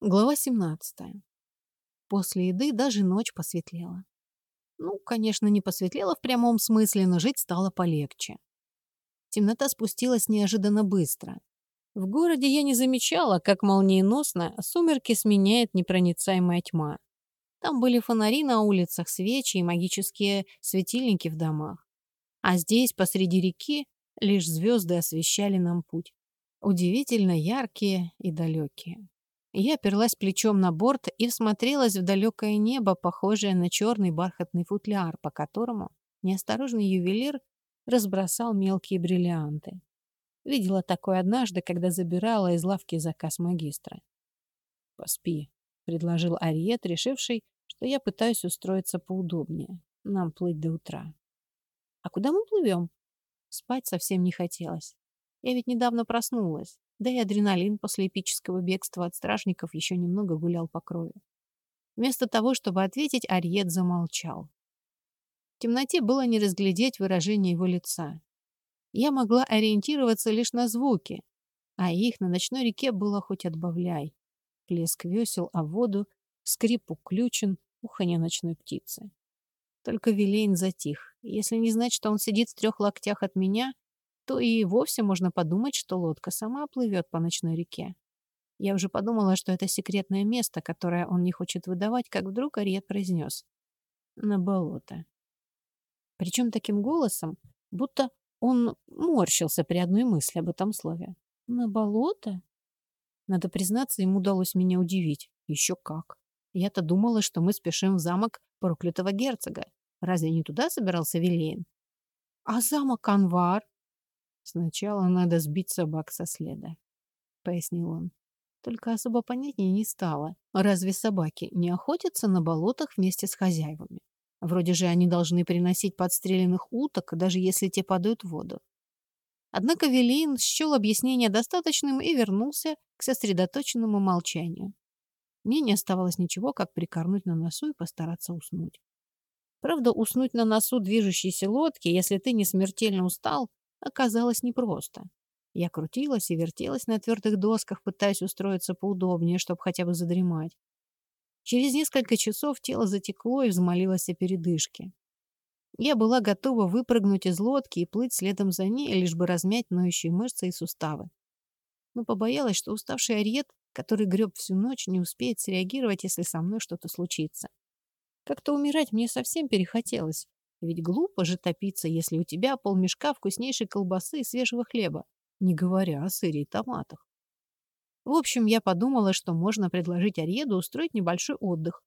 Глава 17. После еды даже ночь посветлела. Ну, конечно, не посветлела в прямом смысле, но жить стало полегче. Темнота спустилась неожиданно быстро. В городе я не замечала, как молниеносно сумерки сменяет непроницаемая тьма. Там были фонари на улицах, свечи и магические светильники в домах. А здесь, посреди реки, лишь звезды освещали нам путь. Удивительно яркие и далекие. Я оперлась плечом на борт и всмотрелась в далекое небо, похожее на черный бархатный футляр, по которому неосторожный ювелир разбросал мелкие бриллианты. Видела такое однажды, когда забирала из лавки заказ магистра. «Поспи», — предложил Ариет, решивший, что я пытаюсь устроиться поудобнее. Нам плыть до утра. «А куда мы плывем?» Спать совсем не хотелось. Я ведь недавно проснулась. Да и адреналин после эпического бегства от стражников еще немного гулял по крови. Вместо того, чтобы ответить, Ариет замолчал. В темноте было не разглядеть выражение его лица. Я могла ориентироваться лишь на звуки, а их на ночной реке было хоть отбавляй. Плеск весел о воду, скрип уключен, уханье ночной птицы. Только Вилейн затих. Если не знать, что он сидит в трех локтях от меня, то и вовсе можно подумать, что лодка сама плывет по ночной реке. Я уже подумала, что это секретное место, которое он не хочет выдавать, как вдруг Ариет произнес. На болото. Причем таким голосом, будто он морщился при одной мысли об этом слове. На болото? Надо признаться, ему удалось меня удивить. Еще как. Я-то думала, что мы спешим в замок проклятого герцога. Разве не туда собирался Вилейн? А замок Анвар? «Сначала надо сбить собак со следа», — пояснил он. Только особо понятнее не стало. Разве собаки не охотятся на болотах вместе с хозяевами? Вроде же они должны приносить подстреленных уток, даже если те падают в воду. Однако Велин счел объяснение достаточным и вернулся к сосредоточенному молчанию. Мне не оставалось ничего, как прикорнуть на носу и постараться уснуть. Правда, уснуть на носу движущейся лодки, если ты не смертельно устал, оказалось непросто. Я крутилась и вертелась на твердых досках, пытаясь устроиться поудобнее, чтобы хотя бы задремать. Через несколько часов тело затекло и взмолилось о передышке. Я была готова выпрыгнуть из лодки и плыть следом за ней, лишь бы размять ноющие мышцы и суставы. Но побоялась, что уставший ариет, который греб всю ночь, не успеет среагировать, если со мной что-то случится. Как-то умирать мне совсем перехотелось, ведь глупо же топиться, если у тебя полмешка вкуснейшей колбасы и свежего хлеба, не говоря о сыре и томатах. В общем, я подумала, что можно предложить Арьеду устроить небольшой отдых.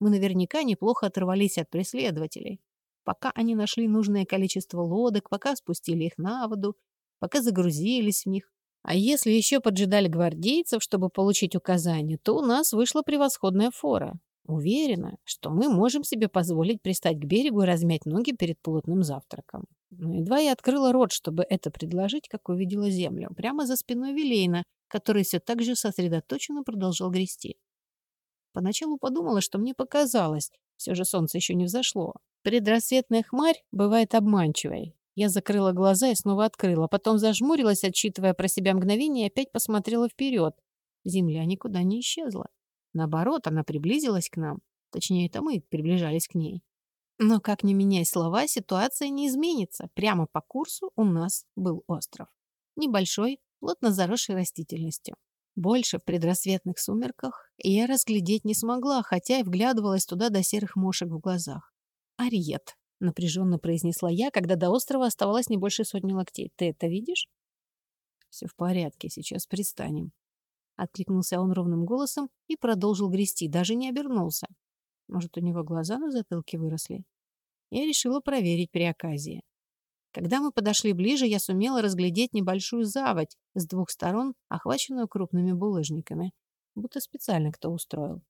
Мы наверняка неплохо оторвались от преследователей. Пока они нашли нужное количество лодок, пока спустили их на воду, пока загрузились в них. А если еще поджидали гвардейцев, чтобы получить указания, то у нас вышла превосходная фора. Уверена, что мы можем себе позволить пристать к берегу и размять ноги перед плотным завтраком. Но едва я открыла рот, чтобы это предложить, как увидела землю, прямо за спиной Вилейна, который все так же сосредоточенно продолжал грести. Поначалу подумала, что мне показалось, все же солнце еще не взошло. Предрассветная хмарь бывает обманчивой. Я закрыла глаза и снова открыла, потом зажмурилась, отсчитывая про себя мгновение, и опять посмотрела вперед. Земля никуда не исчезла. Наоборот, она приблизилась к нам. Точнее, это мы приближались к ней. Но как не меняй слова, ситуация не изменится. Прямо по курсу у нас был остров. Небольшой, плотно заросший растительностью. Больше в предрассветных сумерках я разглядеть не смогла, хотя и вглядывалась туда до серых мошек в глазах. «Ариет», — напряженно произнесла я, когда до острова оставалось не больше сотни локтей. «Ты это видишь?» «Все в порядке, сейчас пристанем», Откликнулся он ровным голосом и продолжил грести, даже не обернулся. Может, у него глаза на затылке выросли? Я решила проверить при оказии. Когда мы подошли ближе, я сумела разглядеть небольшую заводь с двух сторон, охваченную крупными булыжниками, будто специально кто устроил.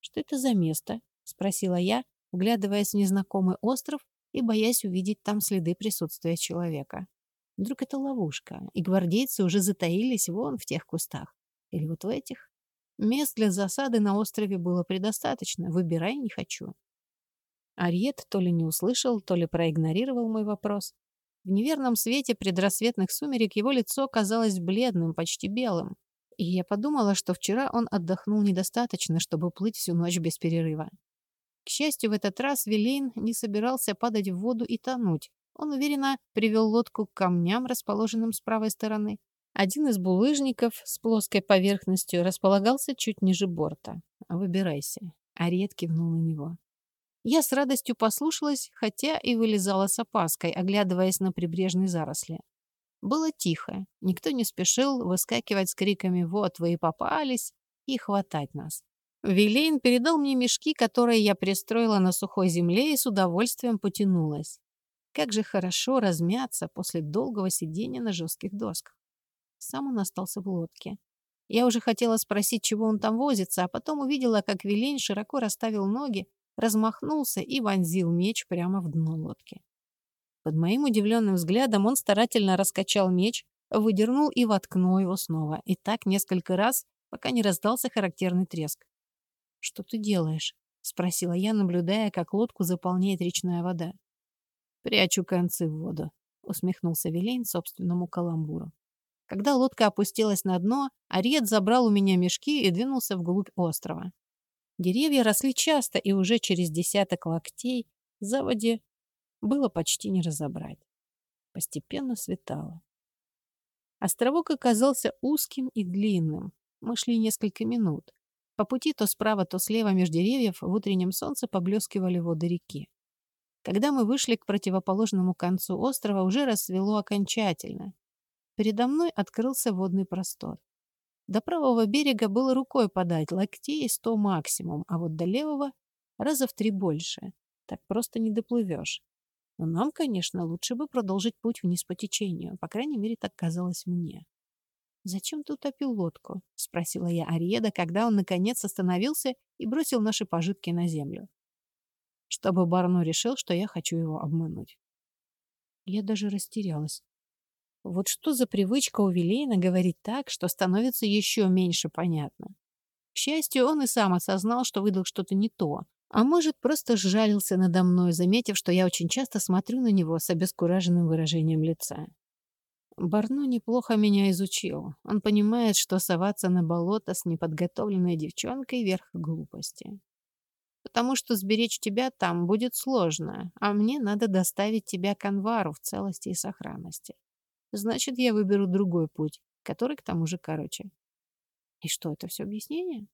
«Что это за место?» — спросила я, вглядываясь в незнакомый остров и боясь увидеть там следы присутствия человека. Вдруг это ловушка, и гвардейцы уже затаились вон в тех кустах. Или вот в этих? Мест для засады на острове было предостаточно. Выбирай не хочу. Ариет то ли не услышал, то ли проигнорировал мой вопрос. В неверном свете предрассветных сумерек его лицо казалось бледным, почти белым. И я подумала, что вчера он отдохнул недостаточно, чтобы плыть всю ночь без перерыва. К счастью, в этот раз Вилейн не собирался падать в воду и тонуть. Он уверенно привел лодку к камням, расположенным с правой стороны. Один из булыжников с плоской поверхностью располагался чуть ниже борта. «Выбирайся». Ариет кивнул на него. Я с радостью послушалась, хотя и вылезала с опаской, оглядываясь на прибрежные заросли. Было тихо, никто не спешил выскакивать с криками «Вот вы и попались!» и хватать нас. Вилейн передал мне мешки, которые я пристроила на сухой земле и с удовольствием потянулась. Как же хорошо размяться после долгого сидения на жестких досках. Сам он остался в лодке. Я уже хотела спросить, чего он там возится, а потом увидела, как Вилейн широко расставил ноги, размахнулся и вонзил меч прямо в дно лодки. Под моим удивленным взглядом он старательно раскачал меч, выдернул и воткнул его снова. И так несколько раз, пока не раздался характерный треск. «Что ты делаешь?» — спросила я, наблюдая, как лодку заполняет речная вода. «Прячу концы в воду», — усмехнулся Вилейн собственному каламбуру. Когда лодка опустилась на дно, Ариет забрал у меня мешки и двинулся вглубь острова. Деревья росли часто, и уже через десяток локтей заводе было почти не разобрать. Постепенно светало. Островок оказался узким и длинным. Мы шли несколько минут. По пути то справа, то слева между деревьев в утреннем солнце поблескивали воды реки. Когда мы вышли к противоположному концу острова, уже рассвело окончательно. Передо мной открылся водный простор. До правого берега было рукой подать, локтей сто максимум, а вот до левого раза в три больше. Так просто не доплывешь. Но нам, конечно, лучше бы продолжить путь вниз по течению. По крайней мере, так казалось мне. «Зачем ты утопил лодку?» — спросила я Ариеда, когда он, наконец, остановился и бросил наши пожитки на землю. Чтобы Барну решил, что я хочу его обмануть. Я даже растерялась. Вот что за привычка у Вилейна говорить так, что становится еще меньше понятно. К счастью, он и сам осознал, что выдал что-то не то, а может, просто сжалился надо мной, заметив, что я очень часто смотрю на него с обескураженным выражением лица. Барно неплохо меня изучил. Он понимает, что соваться на болото с неподготовленной девчонкой — верх глупости. Потому что сберечь тебя там будет сложно, а мне надо доставить тебя к Анвару в целости и сохранности. Значит, я выберу другой путь, который к тому же короче. И что, это все объяснение?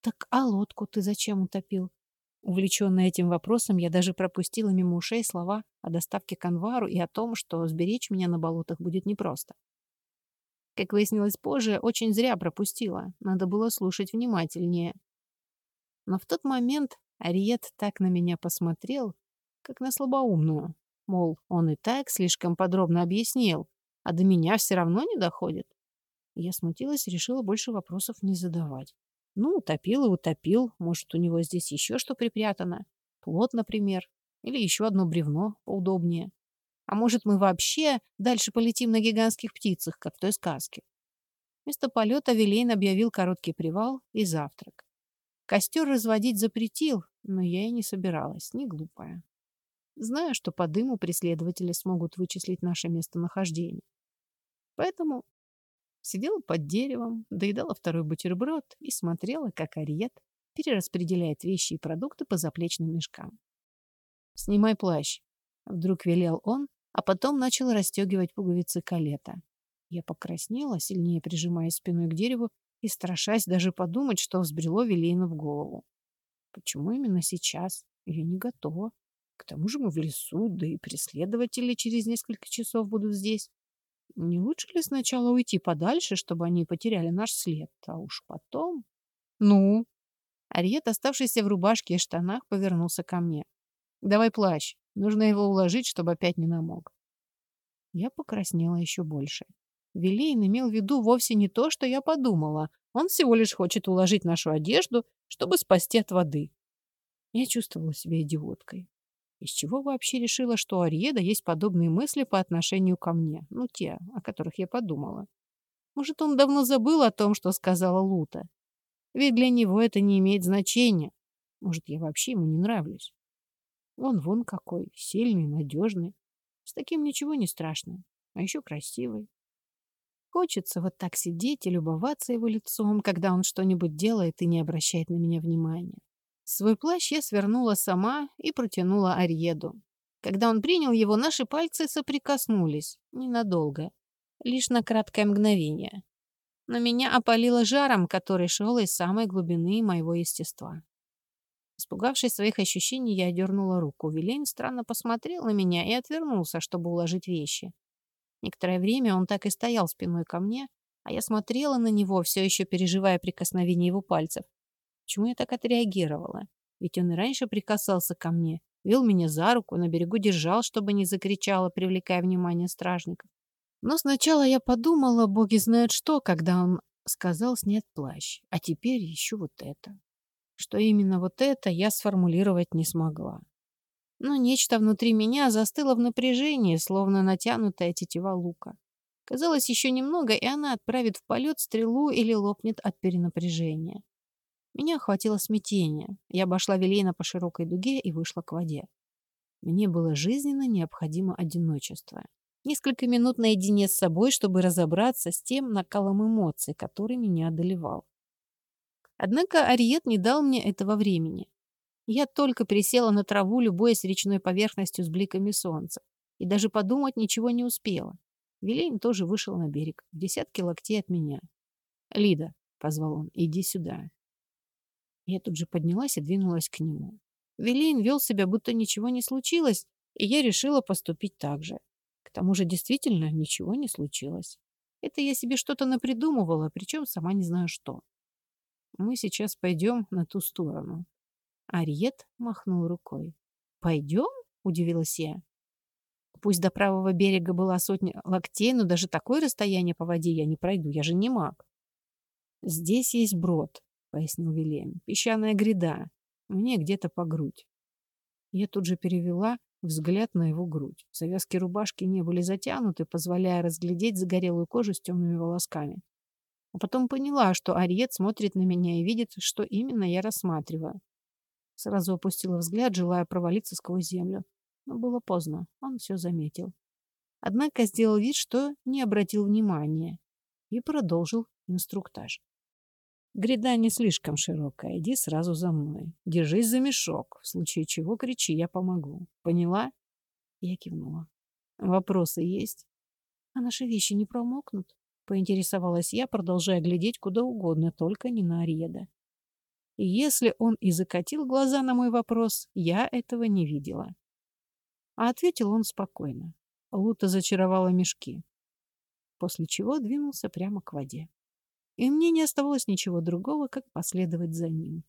«Так а лодку ты зачем утопил?» Увлеченная этим вопросом, я даже пропустила мимо ушей слова о доставке к и о том, что сберечь меня на болотах будет непросто. Как выяснилось позже, очень зря пропустила. Надо было слушать внимательнее. Но в тот момент Ариет так на меня посмотрел, как на слабоумную. Мол, он и так слишком подробно объяснил, а до меня все равно не доходит. Я смутилась и решила больше вопросов не задавать. Ну, утопил и утопил. Может, у него здесь еще что припрятано? Плот, например. Или еще одно бревно поудобнее. А может, мы вообще дальше полетим на гигантских птицах, как в той сказке? Вместо полета Вилейн объявил короткий привал и завтрак. Костер разводить запретил, но я и не собиралась, не глупая. Знаю, что по дыму преследователи смогут вычислить наше местонахождение. Поэтому Сидела под деревом, доедала второй бутерброд и смотрела, как Ариет перераспределяет вещи и продукты по заплечным мешкам. «Снимай плащ», — вдруг велел он, а потом начал расстегивать пуговицы калета. Я покраснела, сильнее прижимаясь спиной к дереву и страшась даже подумать, что взбрело Вилейну в голову. Почему именно сейчас? Я не готова. К тому же мы в лесу, да и преследователи через несколько часов будут здесь. Не лучше ли сначала уйти подальше, чтобы они потеряли наш след, а уж потом... Ну? Ариет, оставшийся в рубашке и штанах, повернулся ко мне. Давай плащ. Нужно его уложить, чтобы опять не намок. Я покраснела еще больше. Вилейн имел в виду вовсе не то, что я подумала. Он всего лишь хочет уложить нашу одежду, чтобы спасти от воды. Я чувствовала себя идиоткой. Из чего вообще решила, что у Ариеда есть подобные мысли по отношению ко мне? Ну, те, о которых я подумала. Может, он давно забыл о том, что сказала Лута? Ведь для него это не имеет значения. Может, я вообще ему не нравлюсь? Он вон какой, сильный, надежный. С таким ничего не страшно. А еще красивый. Хочется вот так сидеть и любоваться его лицом, когда он что-нибудь делает и не обращает на меня внимания. Свой плащ я свернула сама и протянула Арьеду. Когда он принял его, наши пальцы соприкоснулись. Ненадолго. Лишь на краткое мгновение. Но меня опалило жаром, который шел из самой глубины моего естества. Испугавшись своих ощущений, я дернула руку. Вилейн странно посмотрел на меня и отвернулся, чтобы уложить вещи. Некоторое время он так и стоял спиной ко мне, а я смотрела на него, все еще переживая прикосновение его пальцев. Почему я так отреагировала? Ведь он и раньше прикасался ко мне, вел меня за руку, на берегу держал, чтобы не закричала, привлекая внимание стражников. Но сначала я подумала, боги знают что, когда он сказал снять плащ. А теперь еще вот это. Что именно вот это, я сформулировать не смогла. Но нечто внутри меня застыло в напряжении, словно натянутая тетива лука. Казалось, еще немного, и она отправит в полет стрелу или лопнет от перенапряжения. Меня охватило смятение. Я обошла Велейна по широкой дуге и вышла к воде. Мне было жизненно необходимо одиночество. Несколько минут наедине с собой, чтобы разобраться с тем накалом эмоций, который меня одолевал. Однако Ариет не дал мне этого времени. Я только присела на траву, любуясь речной поверхностью с бликами солнца. И даже подумать ничего не успела. Вилейн тоже вышел на берег, в десятки локтей от меня. «Лида», — позвал он, — «иди сюда». Я тут же поднялась и двинулась к нему. Вилейн вел себя, будто ничего не случилось, и я решила поступить так же. К тому же действительно ничего не случилось. Это я себе что-то напридумывала, причем сама не знаю что. Мы сейчас пойдем на ту сторону. Ариет махнул рукой. «Пойдем?» — удивилась я. Пусть до правого берега была сотня локтей, но даже такое расстояние по воде я не пройду, я же не маг. «Здесь есть брод», — пояснил Вилем. «Песчаная гряда. Мне где-то по грудь». Я тут же перевела взгляд на его грудь. Завязки рубашки не были затянуты, позволяя разглядеть загорелую кожу с темными волосками. А потом поняла, что Ариет смотрит на меня и видит, что именно я рассматриваю. Сразу опустила взгляд, желая провалиться сквозь землю. Но было поздно, он все заметил. Однако сделал вид, что не обратил внимания и продолжил инструктаж. Гряда не слишком широкая, иди сразу за мной. Держись за мешок, в случае чего кричи, я помогу. Поняла? Я кивнула. Вопросы есть? А наши вещи не промокнут? Поинтересовалась я, продолжая глядеть куда угодно, только не на Ареда. И если он и закатил глаза на мой вопрос, я этого не видела. А ответил он спокойно. Лута зачаровала мешки. После чего двинулся прямо к воде. И мне не оставалось ничего другого, как последовать за ним.